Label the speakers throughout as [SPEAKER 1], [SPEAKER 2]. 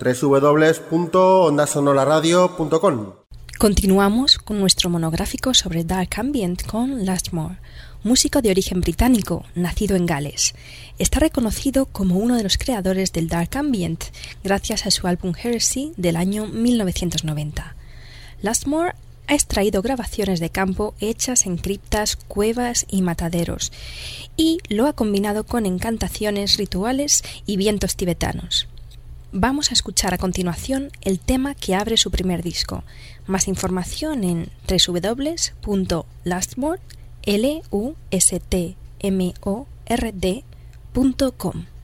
[SPEAKER 1] www.ondasonoraradio.com.
[SPEAKER 2] Continuamos con nuestro monográfico sobre Dark Ambient con Lastmore, músico de origen británico, nacido en Gales. Está reconocido como uno de los creadores del Dark Ambient gracias a su álbum Heresy del año 1990. Lastmore ha extraído grabaciones de campo hechas en criptas, cuevas y mataderos, y lo ha combinado con encantaciones rituales y vientos tibetanos. Vamos a escuchar a continuación el tema que abre su primer disco. Más información en www.lustmord.com.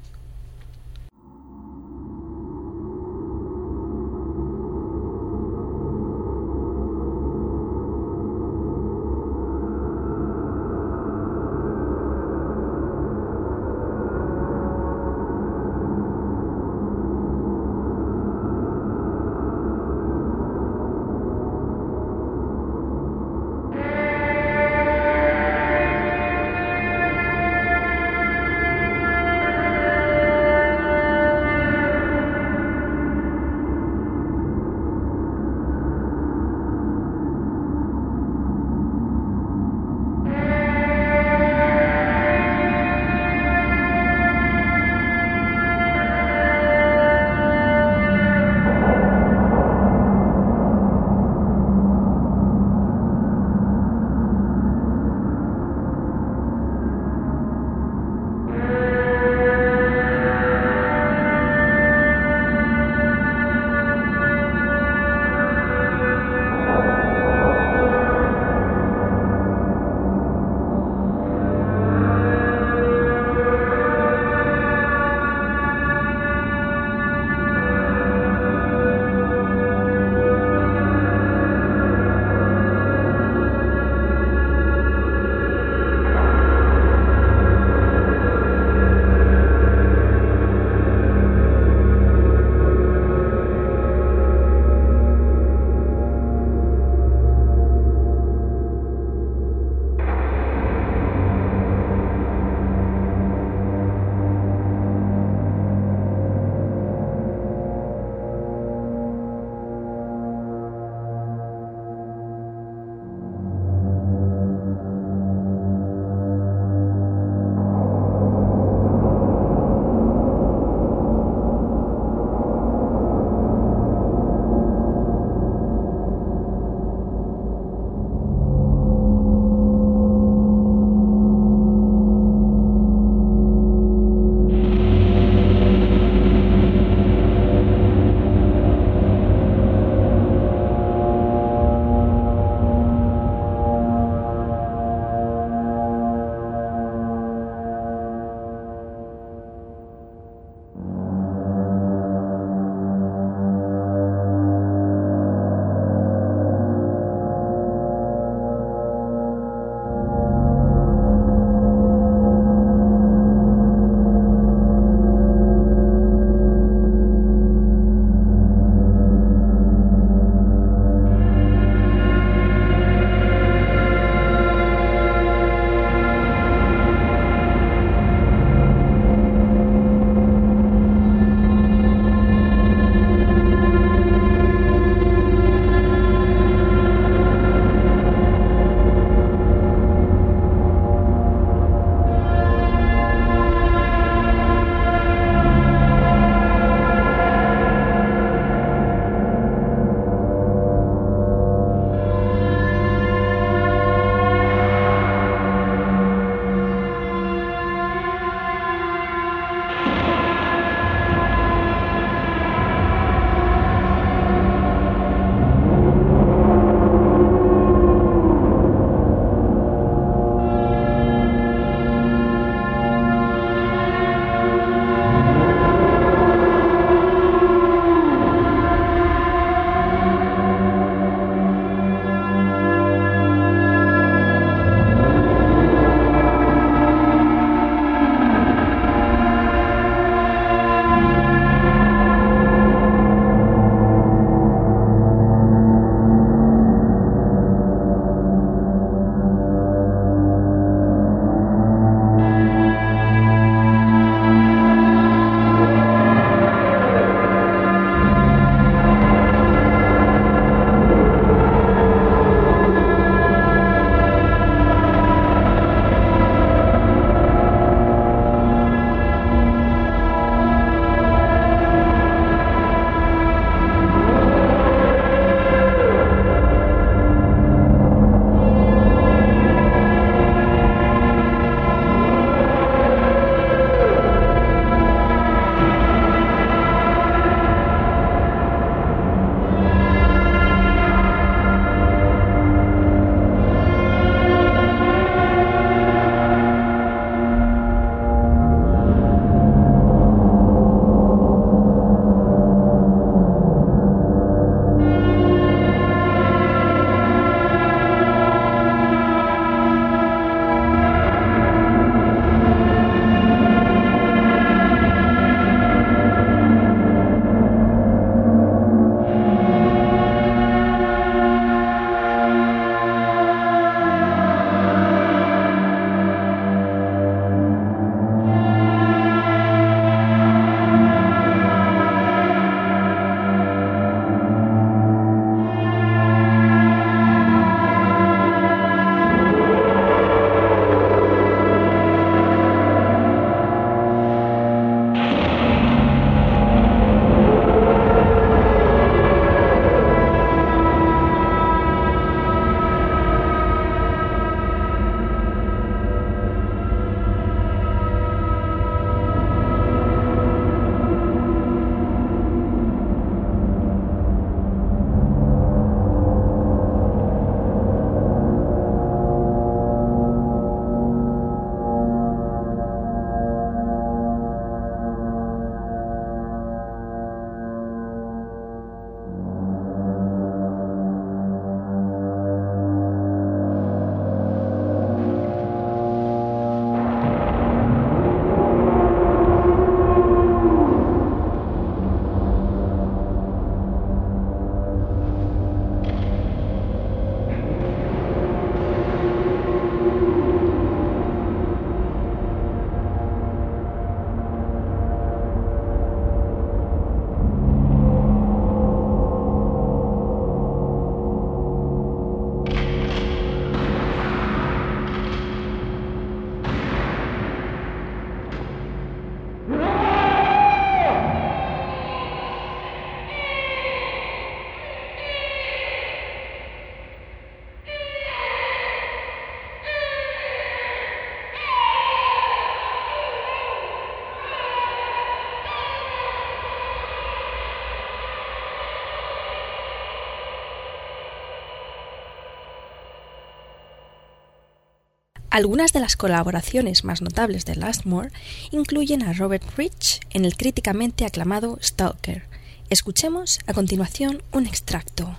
[SPEAKER 2] Algunas de las colaboraciones más notables de Lastmore incluyen a Robert Rich en el críticamente aclamado Stalker. Escuchemos a continuación un extracto.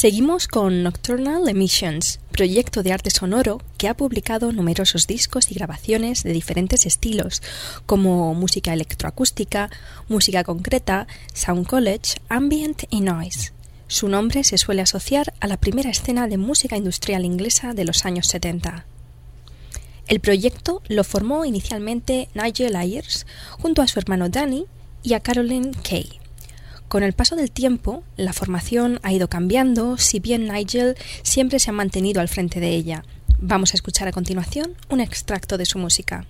[SPEAKER 2] Seguimos con Nocturnal Emissions, proyecto de arte sonoro que ha publicado numerosos discos y grabaciones de diferentes estilos, como música electroacústica, música concreta, sound college, ambient y noise. Su nombre se suele asociar a la primera escena de música industrial inglesa de los años 70. El proyecto lo formó inicialmente Nigel Ayers junto a su hermano Danny y a Caroline Kay. Con el paso del tiempo, la formación ha ido cambiando, si bien Nigel siempre se ha mantenido al frente de ella. Vamos a escuchar a continuación un extracto de su música.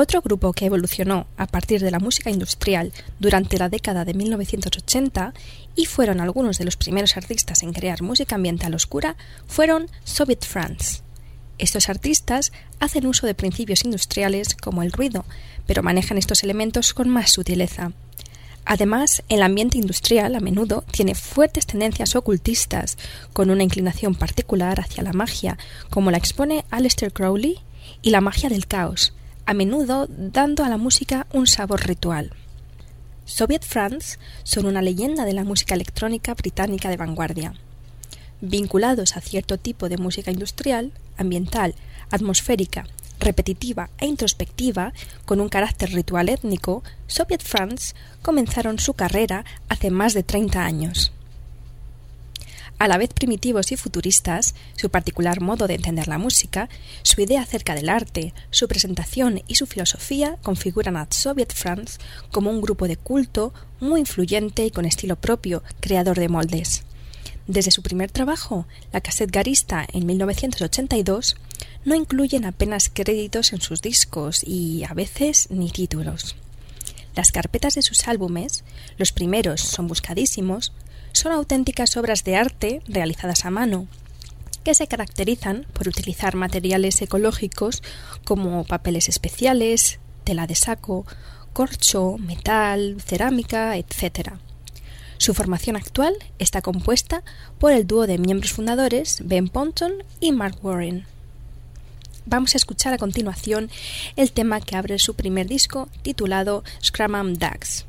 [SPEAKER 2] Otro grupo que evolucionó a partir de la música industrial durante la década de 1980 y fueron algunos de los primeros artistas en crear música ambiental oscura fueron Soviet France. Estos artistas hacen uso de principios industriales como el ruido, pero manejan estos elementos con más sutileza. Además, el ambiente industrial a menudo tiene fuertes tendencias ocultistas, con una inclinación particular hacia la magia, como la expone Aleister Crowley, y la magia del caos, a menudo dando a la música un sabor ritual. Soviet France son una leyenda de la música electrónica británica de vanguardia. Vinculados a cierto tipo de música industrial, ambiental, atmosférica, repetitiva e introspectiva, con un carácter ritual étnico, Soviet France comenzaron su carrera hace más de 30 años. A la vez primitivos y futuristas, su particular modo de entender la música, su idea acerca del arte, su presentación y su filosofía configuran a Soviet France como un grupo de culto muy influyente y con estilo propio, creador de moldes. Desde su primer trabajo, la cassette garista en 1982, no incluyen apenas créditos en sus discos y a veces ni títulos. Las carpetas de sus álbumes, los primeros son buscadísimos, son auténticas obras de arte realizadas a mano, que se caracterizan por utilizar materiales ecológicos como papeles especiales, tela de saco, corcho, metal, cerámica, etc. Su formación actual está compuesta por el dúo de miembros fundadores Ben Ponton y Mark Warren. Vamos a escuchar a continuación el tema que abre su primer disco titulado Scramam Dags.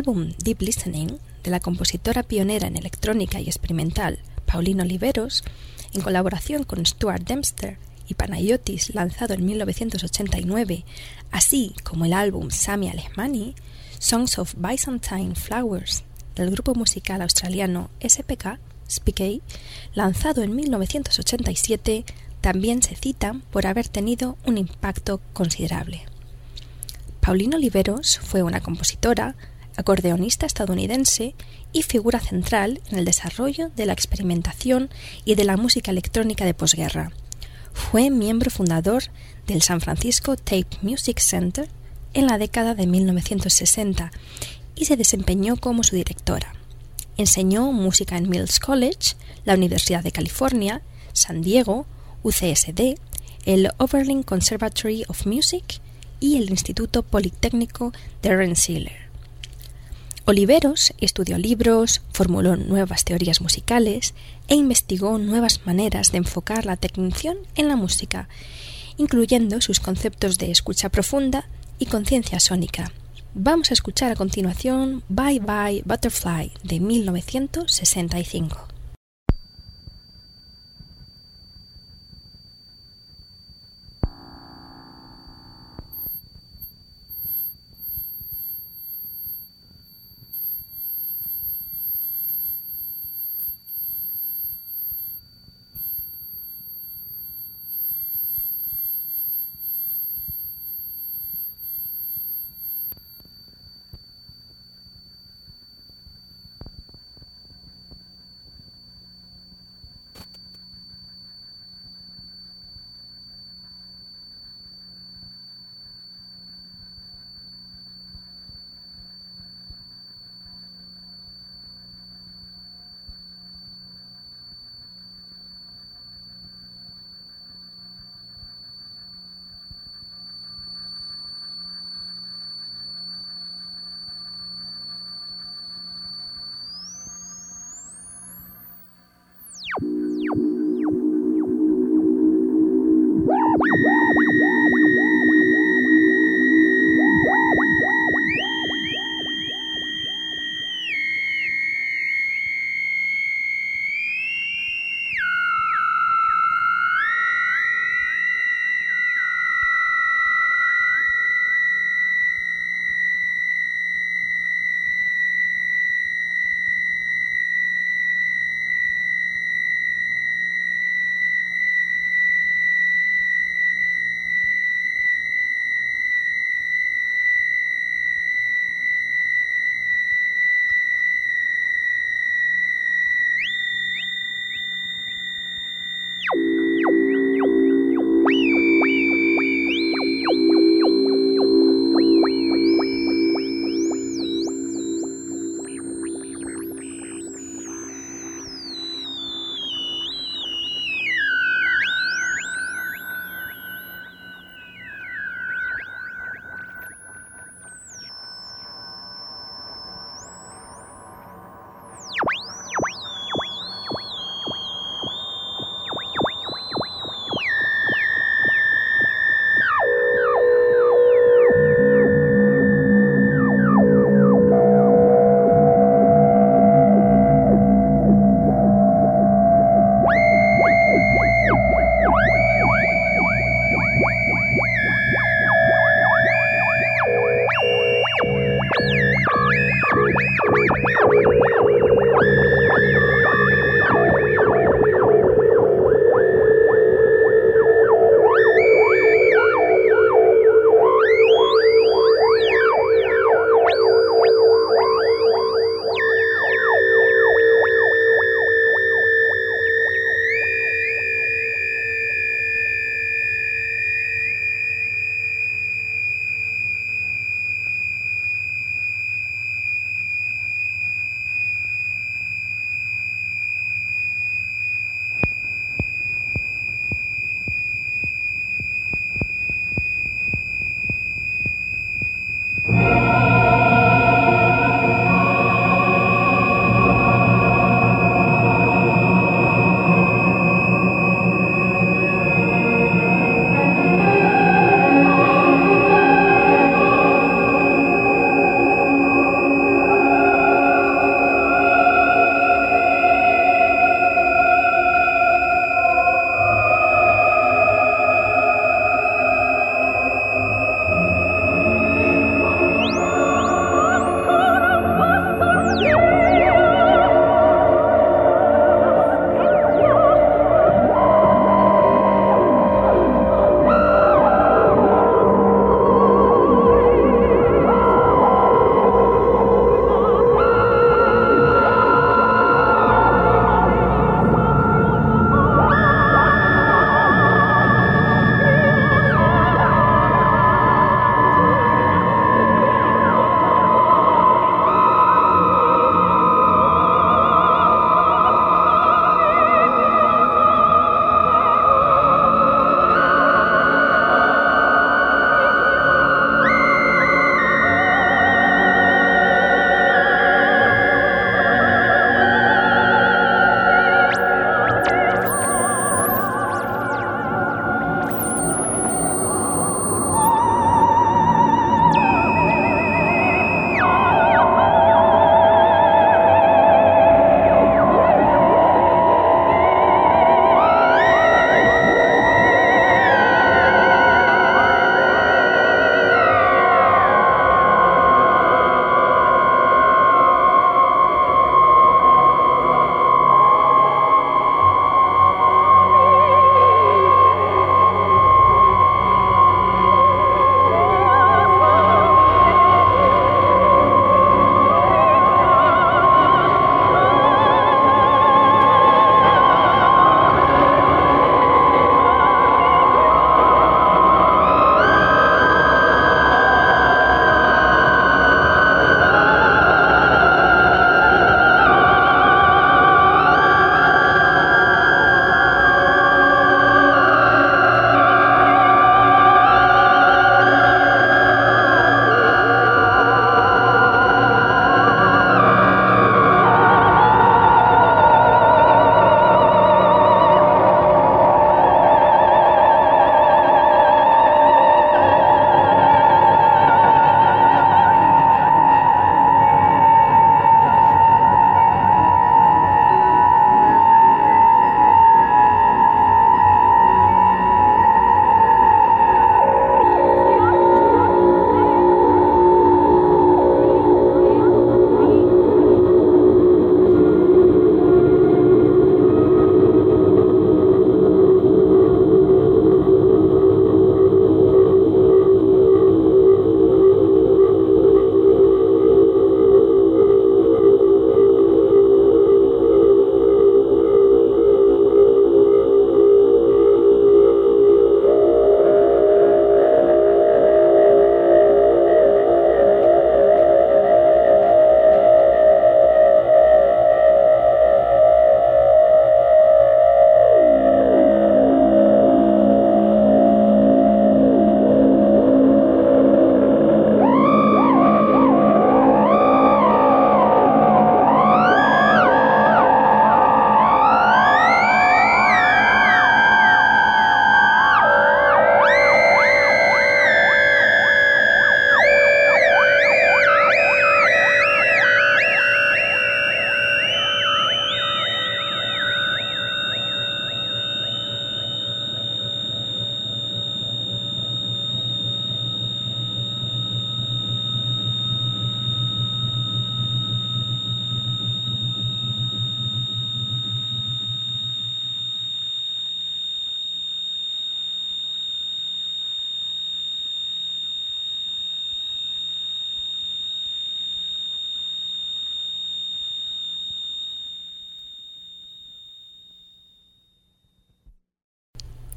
[SPEAKER 2] Álbum Deep Listening de la compositora pionera en electrónica y experimental Pauline Oliveros, en colaboración con Stuart Dempster y Panayotis, lanzado en 1989, así como el álbum Sami Alehmani, Songs of Byzantine Flowers del grupo musical australiano SPK, SPK, lanzado en 1987, también se citan por haber tenido un impacto considerable. Pauline Oliveros fue una compositora, acordeonista estadounidense y figura central en el desarrollo de la experimentación y de la música electrónica de posguerra. Fue miembro fundador del San Francisco Tape Music Center en la década de 1960 y se desempeñó como su directora. Enseñó música en Mills College, la Universidad de California, San Diego, UCSD, el Oberlin Conservatory of Music y el Instituto Politécnico de Rensselaer. Oliveros estudió libros, formuló nuevas teorías musicales e investigó nuevas maneras de enfocar la atención en la música, incluyendo sus conceptos de escucha profunda y conciencia sónica. Vamos a escuchar a continuación Bye Bye Butterfly de 1965.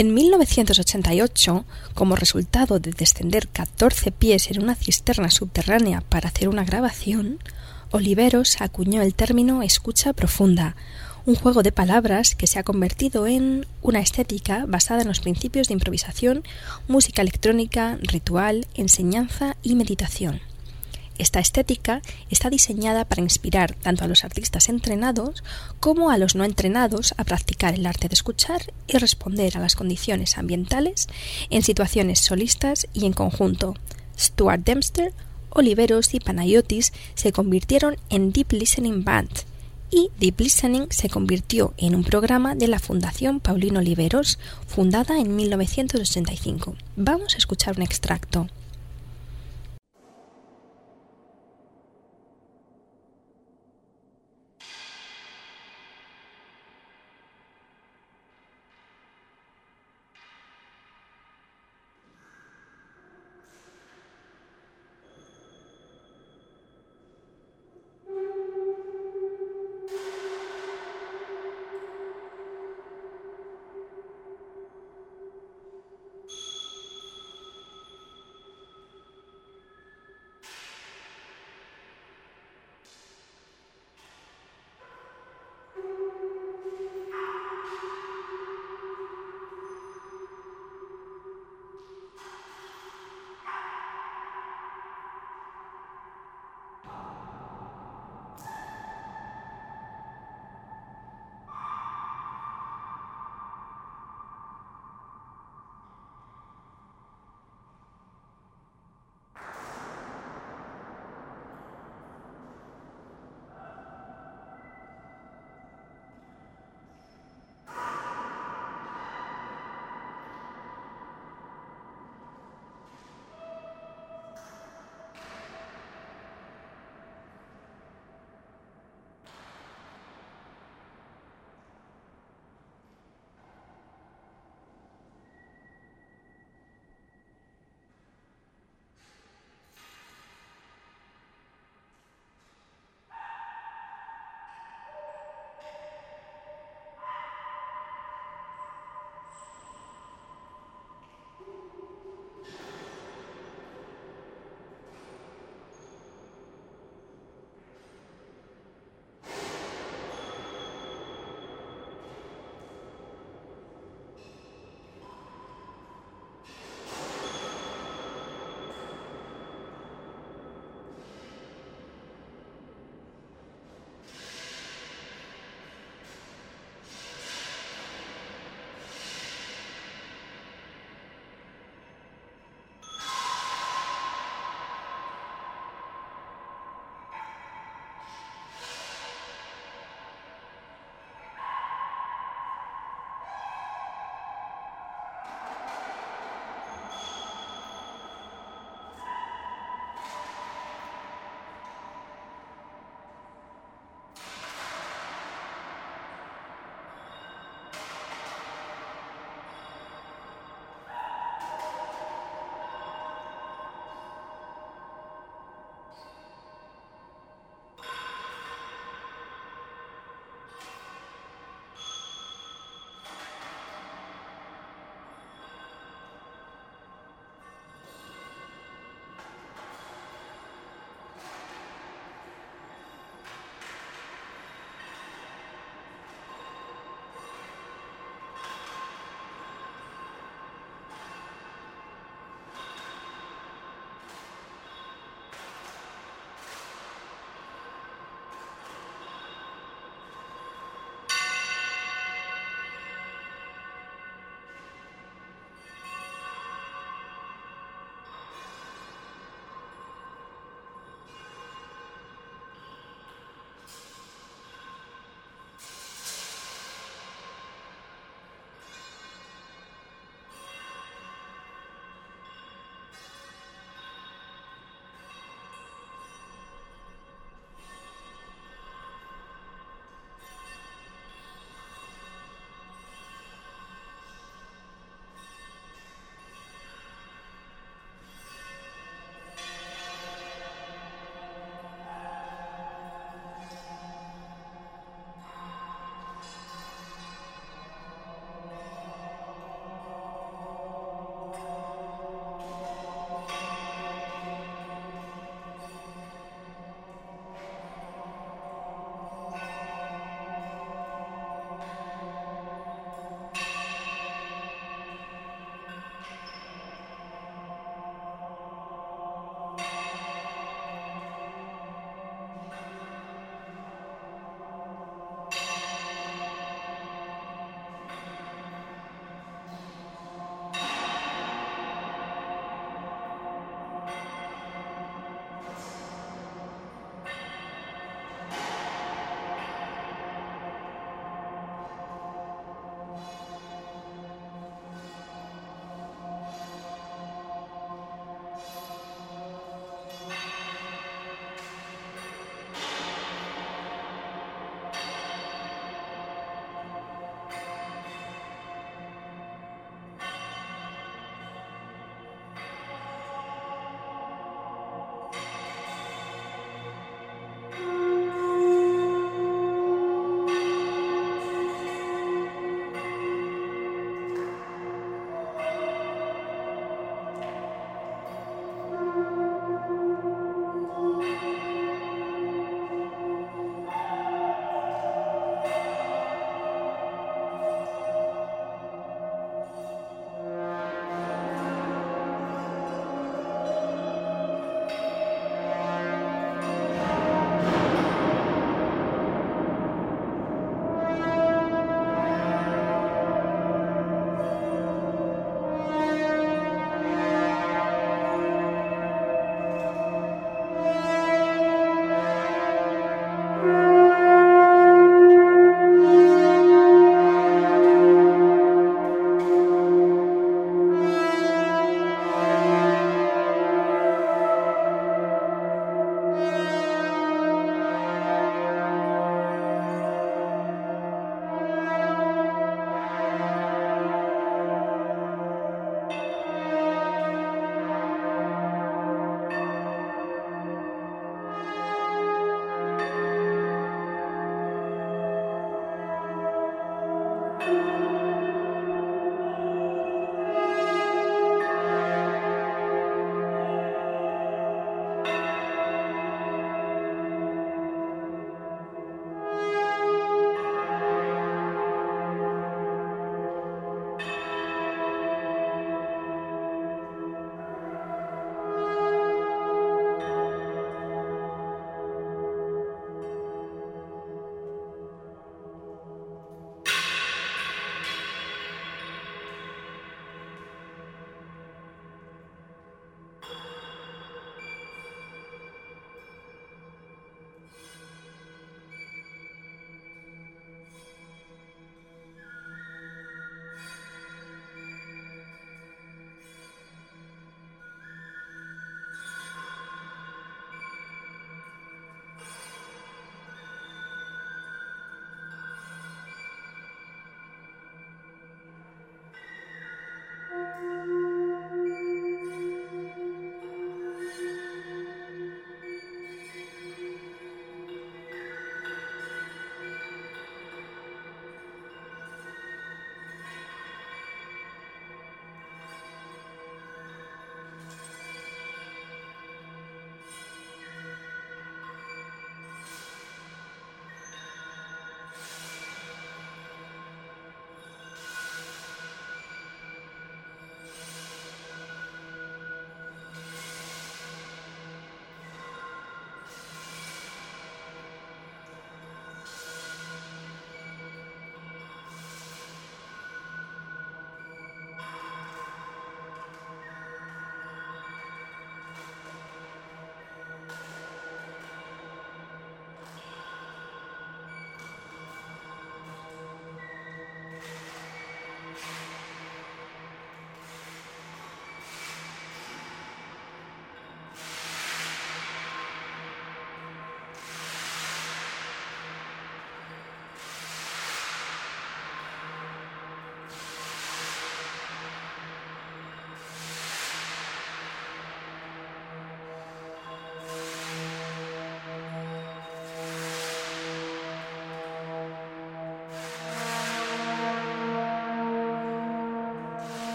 [SPEAKER 2] En 1988, como resultado de descender 14 pies en una cisterna subterránea para hacer una grabación, Oliveros acuñó el término escucha profunda, un juego de palabras que se ha convertido en una estética basada en los principios de improvisación, música electrónica, ritual, enseñanza y meditación. Esta estética está diseñada para inspirar tanto a los artistas entrenados como a los no entrenados a practicar el arte de escuchar y responder a las condiciones ambientales en situaciones solistas y en conjunto. Stuart Dempster, Oliveros y Panayotis se convirtieron en Deep Listening Band y Deep Listening se convirtió en un programa de la Fundación Paulino Oliveros, fundada en 1985. Vamos a escuchar un extracto.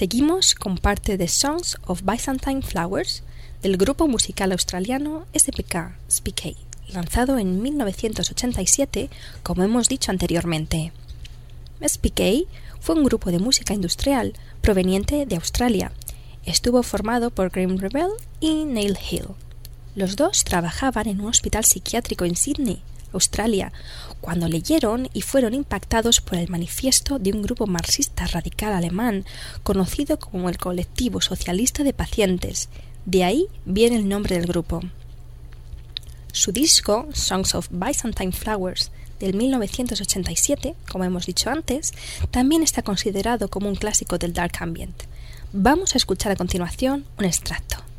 [SPEAKER 2] Seguimos con parte de Songs of Byzantine Flowers del grupo musical australiano SPK SPK, lanzado en 1987, como hemos dicho anteriormente. SPK fue un grupo de música industrial proveniente de Australia. Estuvo formado por Graham Rebel y Neil Hill. Los dos trabajaban en un hospital psiquiátrico en Sydney, Australia, cuando leyeron y fueron impactados por el manifiesto de un grupo marxista radical alemán conocido como el Colectivo Socialista de Pacientes. De ahí viene el nombre del grupo. Su disco, Songs of Byzantine Flowers, del 1987, como hemos dicho antes, también está considerado como un clásico del dark ambient. Vamos a escuchar a continuación un extracto.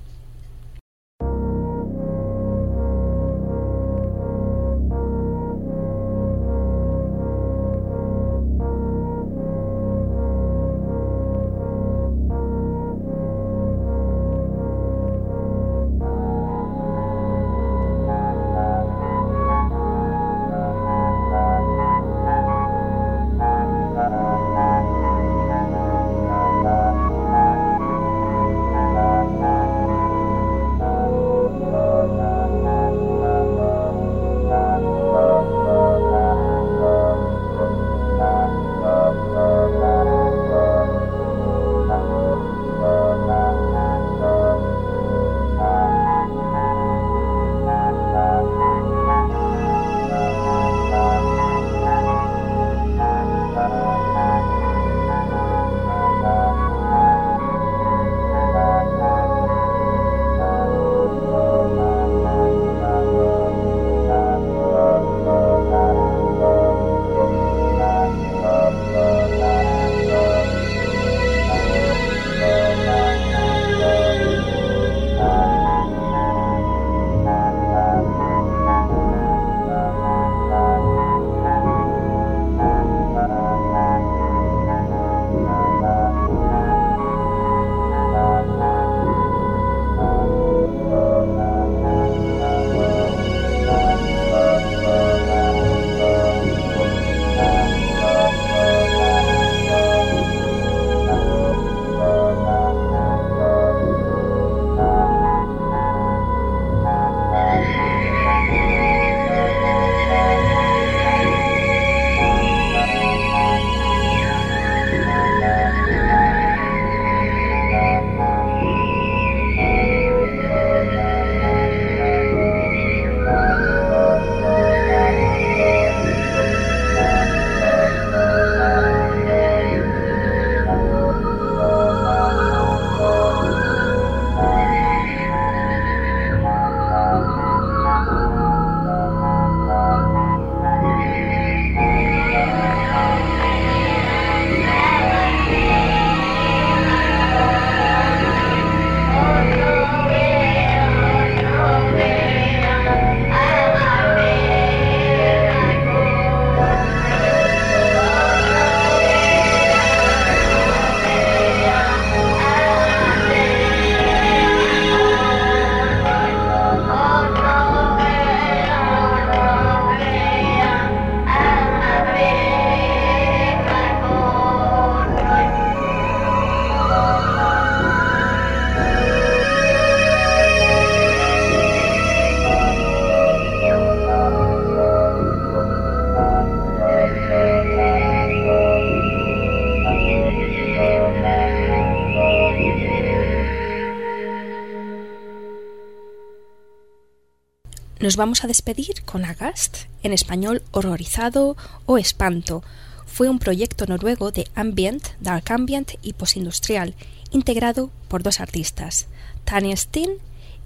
[SPEAKER 2] Nos vamos a despedir con Agast, en español horrorizado o espanto. Fue un proyecto noruego de ambient, dark ambient y postindustrial, integrado por dos artistas, Tanya Steen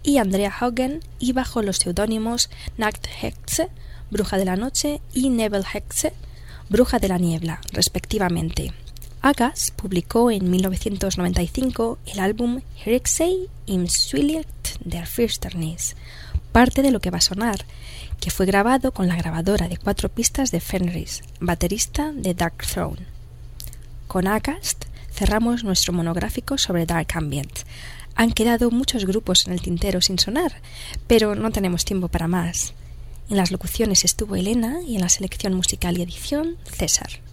[SPEAKER 2] y Andrea Haugen, y bajo los seudónimos Nacht Hexe, Bruja de la Noche, y Nebel Hexe, Bruja de la Niebla, respectivamente. Agas publicó en 1995 el álbum Herexei im Swilicht der Finsternis, parte de lo que va a sonar, que fue grabado con la grabadora de cuatro pistas de Fenris, baterista de Dark Throne. Con Acast cerramos nuestro monográfico sobre Dark Ambient. Han quedado muchos grupos en el tintero sin sonar, pero no tenemos tiempo para más. En las locuciones estuvo Elena y en la selección musical y edición César.